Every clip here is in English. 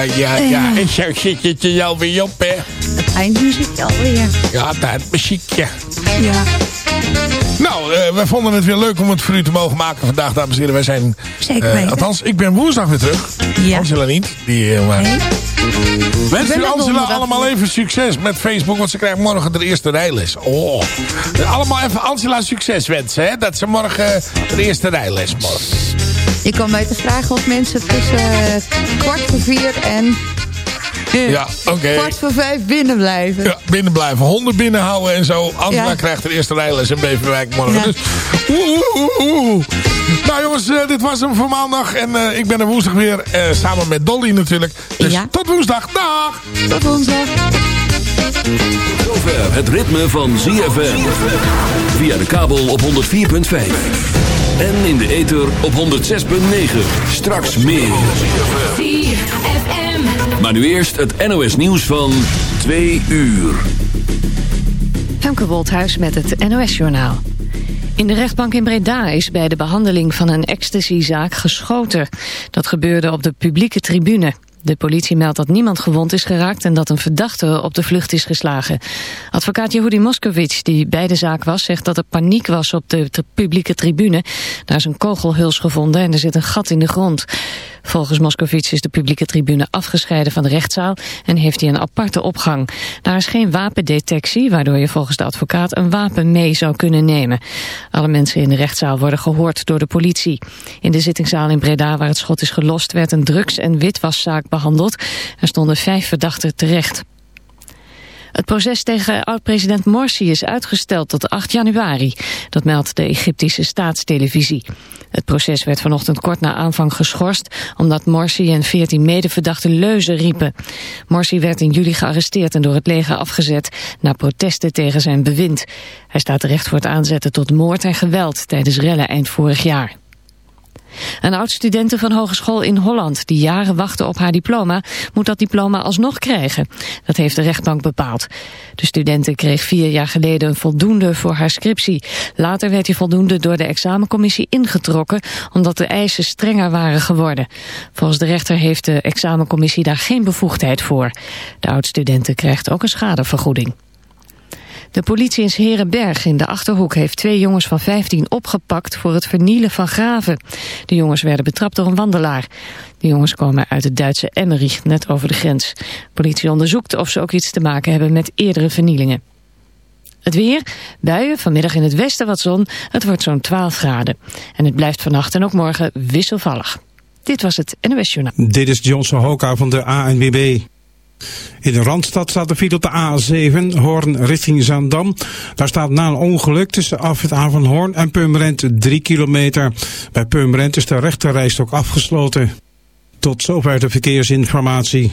Ja, ja, ja. En zo zit het er alweer op, hè. Het eindmuziekje alweer. Ja, het eindmuziekje. Ja. Nou, uh, we vonden het weer leuk om het voor u te mogen maken vandaag, dames en heren. Wij zijn... Zeker weten. althans, ik ben woensdag weer terug. Ja. Angela niet. Die, uh. Nee. Wens u Angela allemaal weer. even succes met Facebook, want ze krijgt morgen de eerste rijles. Oh. Allemaal even Angela succes wensen, hè. Dat ze morgen de eerste rijles morgen. Je kan mij te vragen of mensen tussen eh, kwart voor vier en eh, Ja, oké. kwart voor vijf binnen blijven. Ja, binnen blijven. Honden binnenhouden en zo. Angela Ja. krijgt de eerste rijles in Beverwijk morgen. Ja. Dus, oeh, oeh, oeh, oeh. Nou jongens, eh, dit was hem voor maandag. En eh, ik ben er woensdag weer. eh, samen met Dolly natuurlijk. Dus Ja. tot woensdag. Dag! Tot woensdag. Zover het ritme van ZFM. Via de kabel op 104.5. En in de ether op 106.9. Straks meer. Maar nu eerst het NOS nieuws van 2 uur. Femke Wolthuis met het NOS-journaal. In de rechtbank in Breda is bij de behandeling van een ecstasyzaak geschoten. Dat gebeurde op de publieke tribune. De politie meldt dat niemand gewond is geraakt en dat een verdachte op de vlucht is geslagen. Advocaat Yehudi Moskowitz, die bij de zaak was, zegt dat er paniek was op de publieke tribune. Daar is een kogelhuls gevonden en er zit een gat in de grond. Volgens Moskowitz is de publieke tribune afgescheiden van de rechtszaal en heeft hij een aparte opgang. Daar is geen wapendetectie, waardoor je volgens de advocaat een wapen mee zou kunnen nemen. Alle mensen in de rechtszaal worden gehoord door de politie. In de zittingszaal in Breda, waar het schot is gelost, werd een drugs- en witwaszaak behandeld. Er stonden vijf verdachten terecht. Het proces tegen oud-president Morsi is uitgesteld tot 8 januari. Dat meldt de Egyptische staatstelevisie. Het proces werd vanochtend kort na aanvang geschorst... omdat Morsi en 14 medeverdachten leuzen riepen. Morsi werd in juli gearresteerd en door het leger afgezet... na protesten tegen zijn bewind. Hij staat terecht voor het aanzetten tot moord en geweld... tijdens rellen eind vorig jaar. Een oud-studente van hogeschool in Holland die jaren wachtte op haar diploma, moet dat diploma alsnog krijgen. Dat heeft de rechtbank bepaald. De studente kreeg vier jaar geleden een voldoende voor haar scriptie. Later werd die voldoende door de examencommissie ingetrokken, omdat de eisen strenger waren geworden. Volgens de rechter heeft de examencommissie daar geen bevoegdheid voor. De oud-studente krijgt ook een schadevergoeding. De politie in Herenberg in de Achterhoek heeft twee jongens van 15 opgepakt voor het vernielen van graven. De jongens werden betrapt door een wandelaar. De jongens komen uit het Duitse Emmerich, net over de grens. Politie onderzoekt of ze ook iets te maken hebben met eerdere vernielingen. Het weer, buien, vanmiddag in het westen wat zon, het wordt zo'n 12 graden. En het blijft vannacht en ook morgen wisselvallig. Dit was het NOS Journaal. Dit is Johnson Hoka van de ANWB. In de Randstad staat de file op de A7, Hoorn richting Zaandam. Daar staat na een ongeluk tussen afrit Hoorn en Purmerend 3 kilometer. Bij Purmerend is de rechterrijstok afgesloten. Tot zover de verkeersinformatie.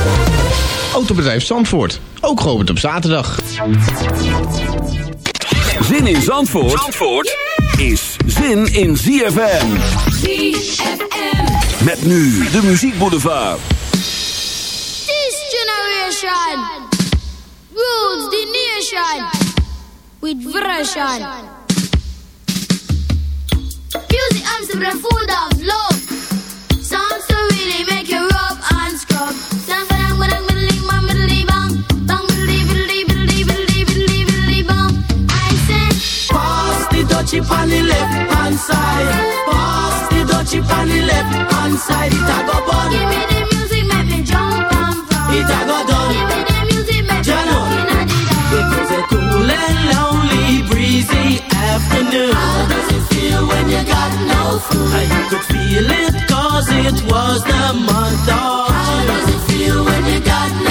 Autobedrijf Zandvoort. Ook geopend op zaterdag. Zin in Zandvoort, Zandvoort is zin in ZFM. ZFM. Met nu de muziekboulevard. This generation rules the nation with version. Music Amsterdam full of love. Songs to really make you rub and scrub. Sang dutchie on the left hand side. Pass the dutchie on the left hand side. It a go bun. give me the music, make me jump and prance. It a go done. Give me the music, make me rock in the It was a cool and lonely, breezy afternoon. How does it feel when you got no food? And you could feel it cause it was the month of How does it feel when you got no food?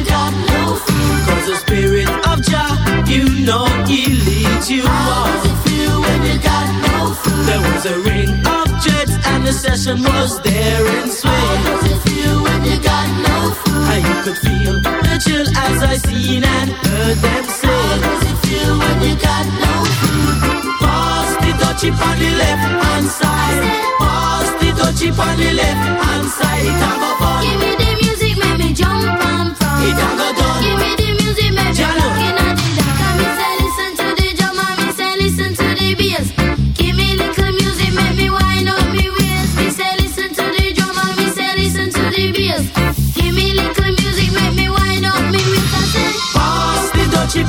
no food? Cause the spirit of Jah, you know he leads you How on. does it feel when you got no food? There was a ring of jets and the session was there in How does it feel when you got no food? And you could feel the chill as I seen and heard them say. How does it feel when you got no food? Pass the dutchie on the left hand side. Pass the dutchie on the left hand side. It a go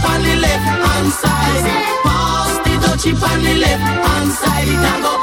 on the left hand side. Pass the dutchie on the left hand side. It a go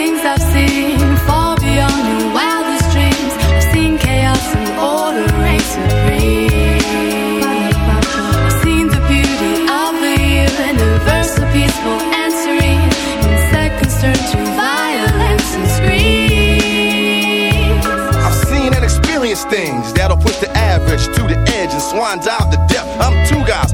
things I've seen far beyond your wildest dreams. I've seen chaos and order reign supreme. I've seen the beauty of the universe, so peaceful and serene. In seconds turn to violence and screams. I've seen and experienced things that'll push the average to the edge and swan dive to depth. I'm two guys,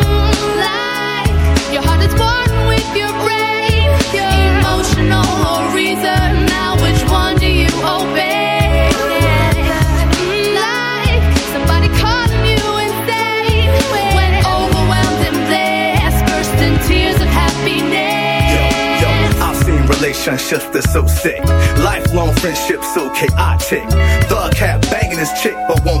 Relationships that's so sick. Lifelong friendships so chaotic. Thug cat banging his chick, but won't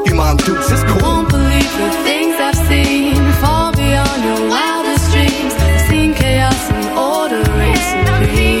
Your mom dukes is cool. Won't believe the things I've seen far beyond your wildest dreams. I've seen chaos and order reign supreme.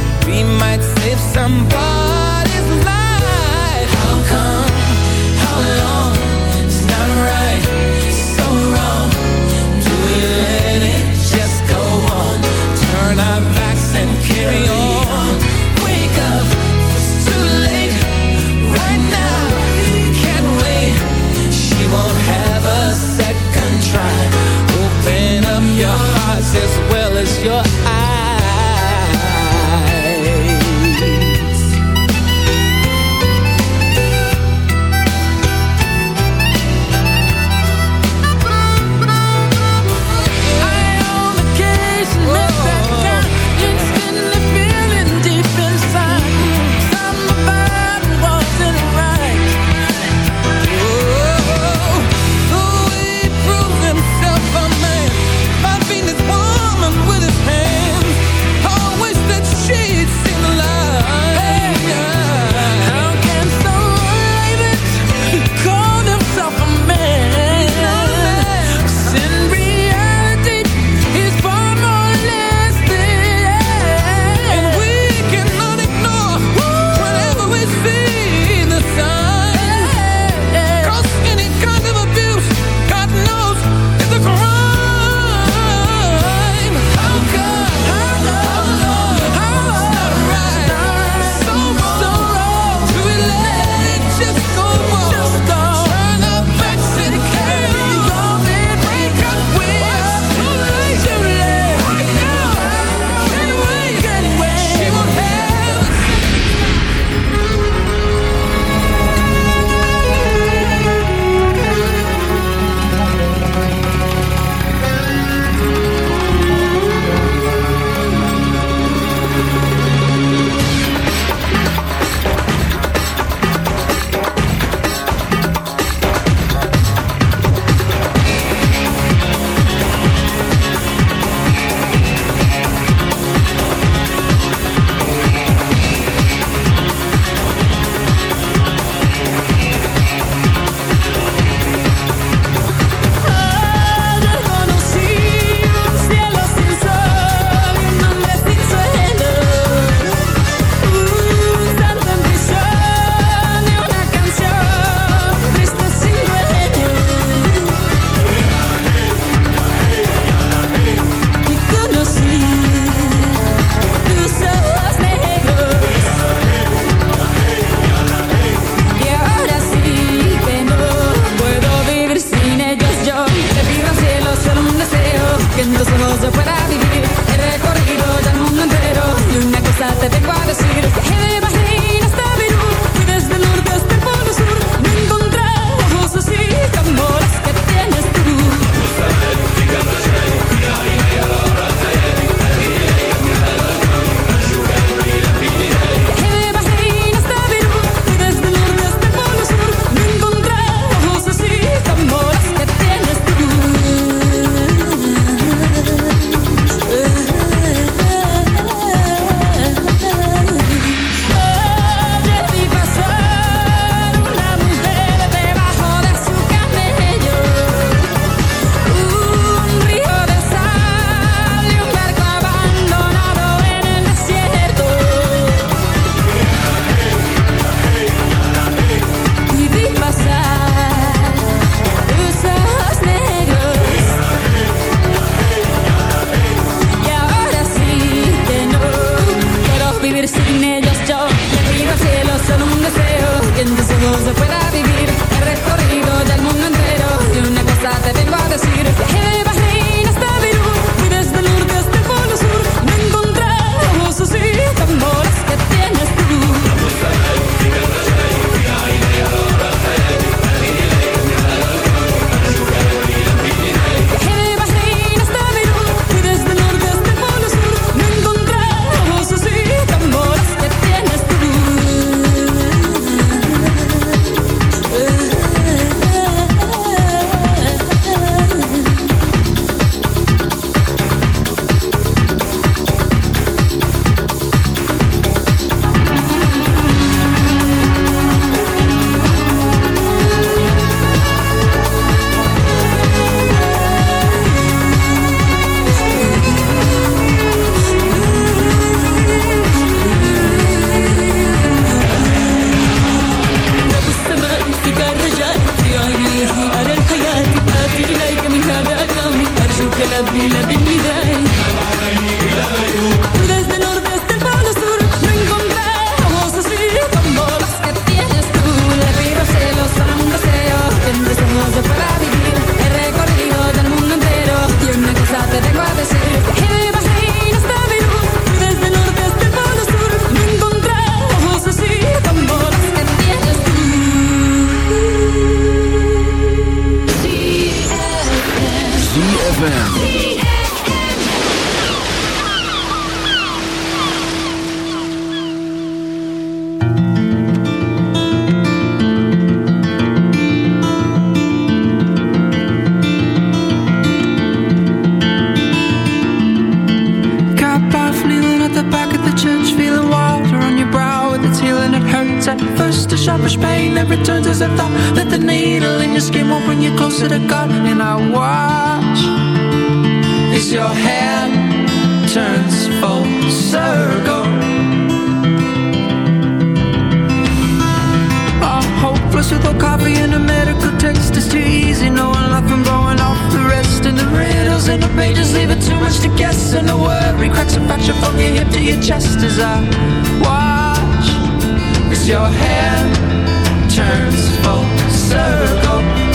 somebody's life. How come, how long? I watch as your hand turns full circle.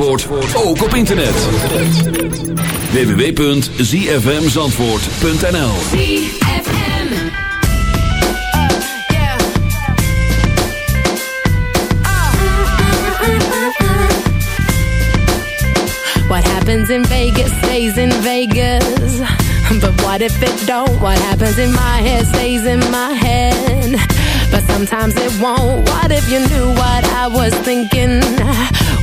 Zandvoort ook op internet. www.zfmzandvoort.nl What happens in Vegas stays in Vegas But what if it don't? What happens in my head stays in my head But sometimes it won't What if you knew what I was thinking?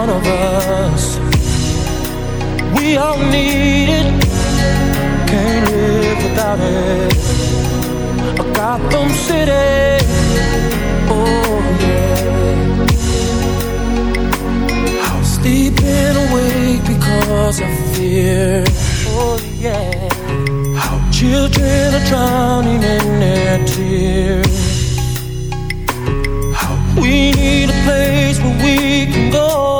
one of us. We all need it. Can't live without it. A Gotham City. Oh yeah. I was sleeping awake because of fear. Oh yeah. How children are drowning in their tears. We need a place where we can go.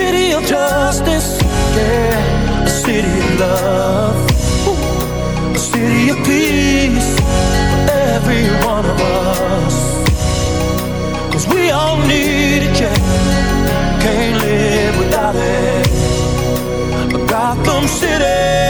city of justice, yeah. A city of love, a city of peace for every one of us. Cause we all need it, yeah. Can't live without it. Gotham City.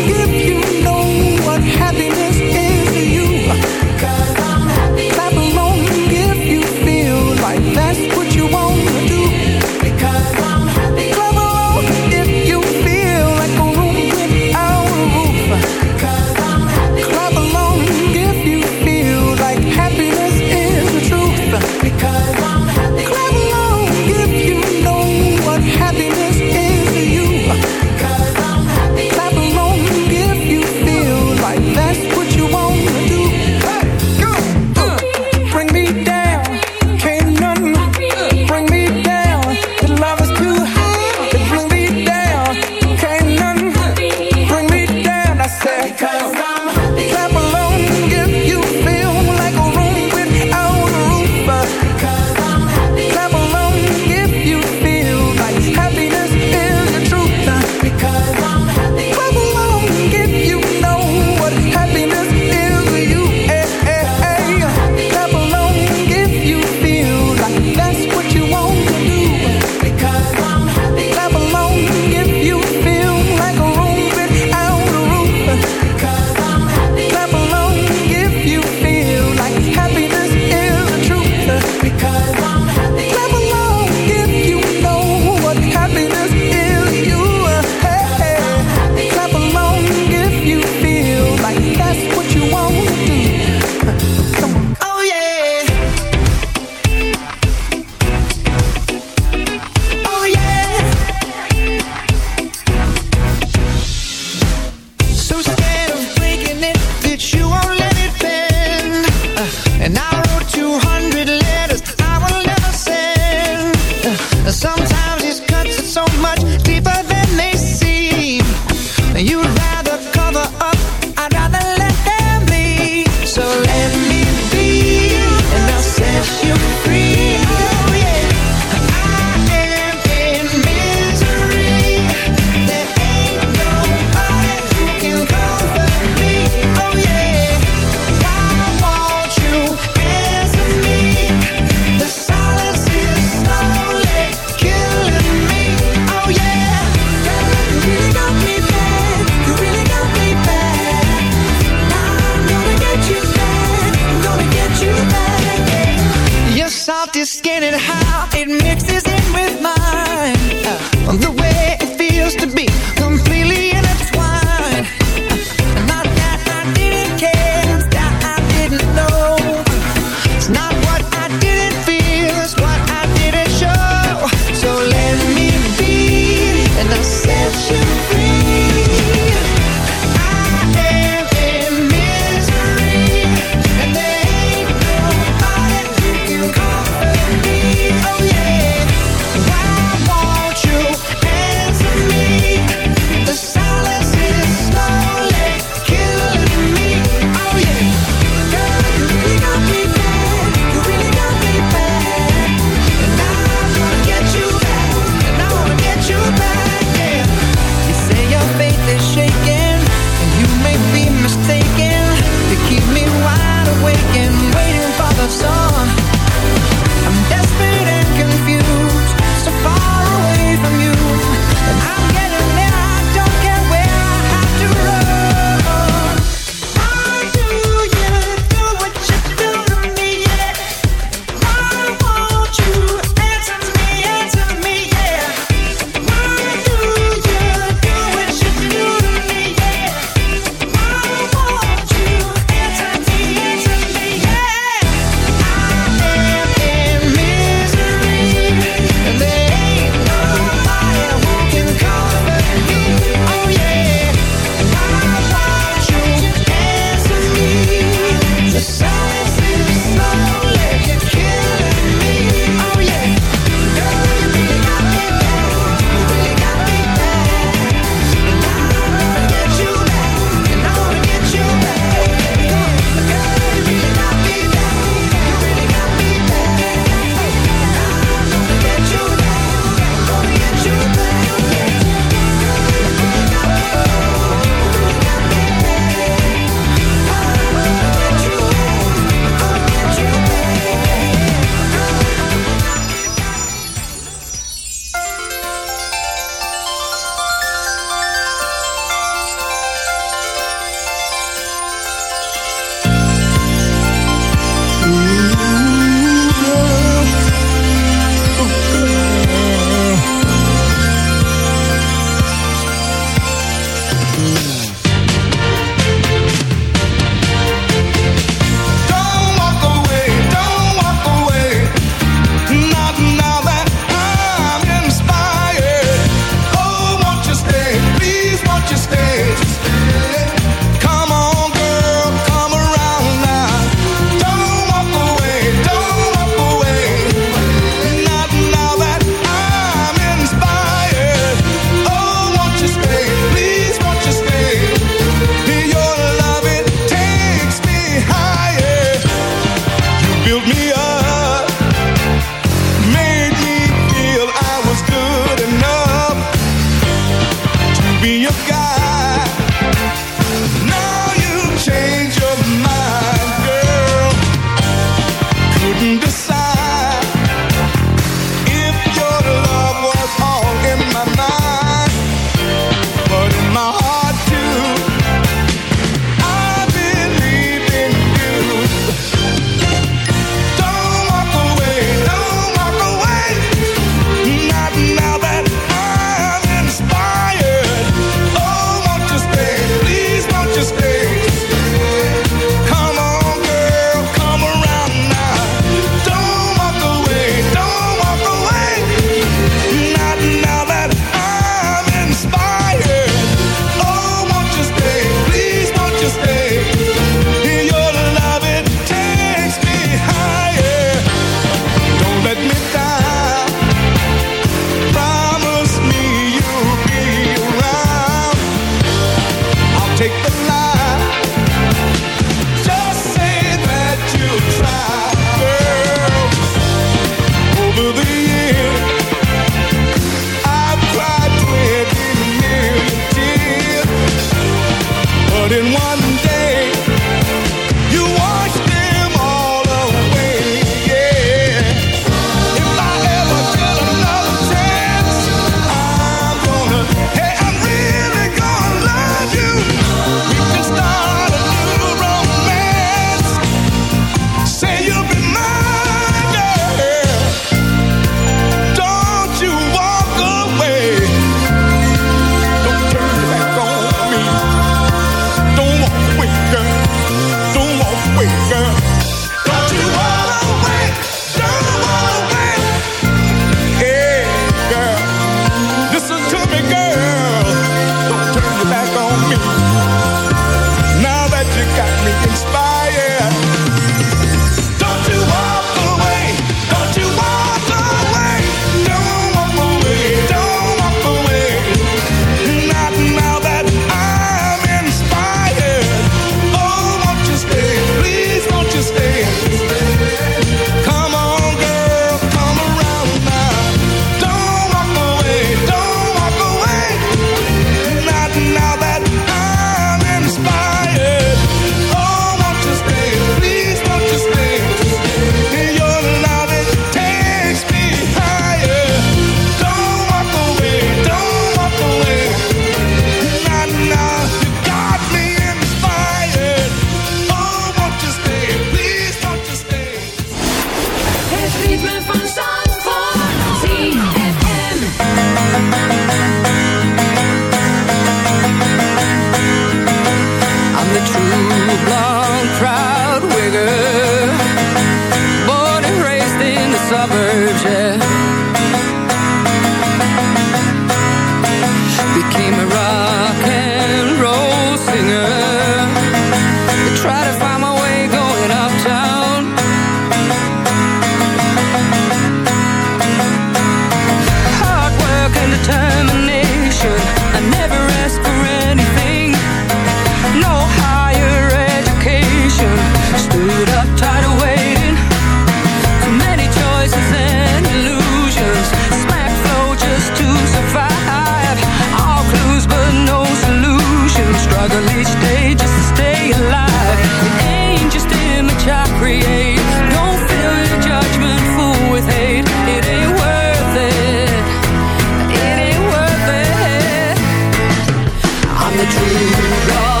I'm the true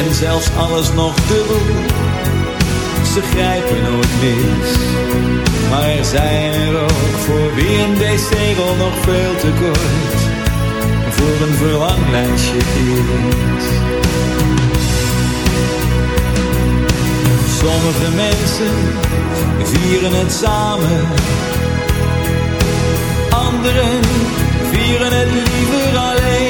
en zelfs alles nog dubbel. Ze grijpen nooit mis, maar er zijn er ook voor wie een decegel nog veel te kort voor een verlanglijstje is. Sommige mensen vieren het samen, anderen vieren het liever alleen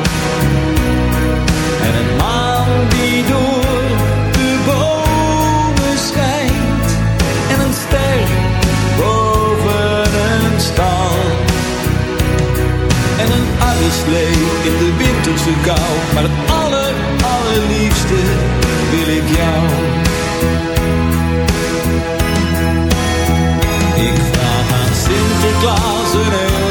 slee in de winterse kou. Maar het aller, allerliefste wil ik jou. Ik vraag aan Sinterklaas een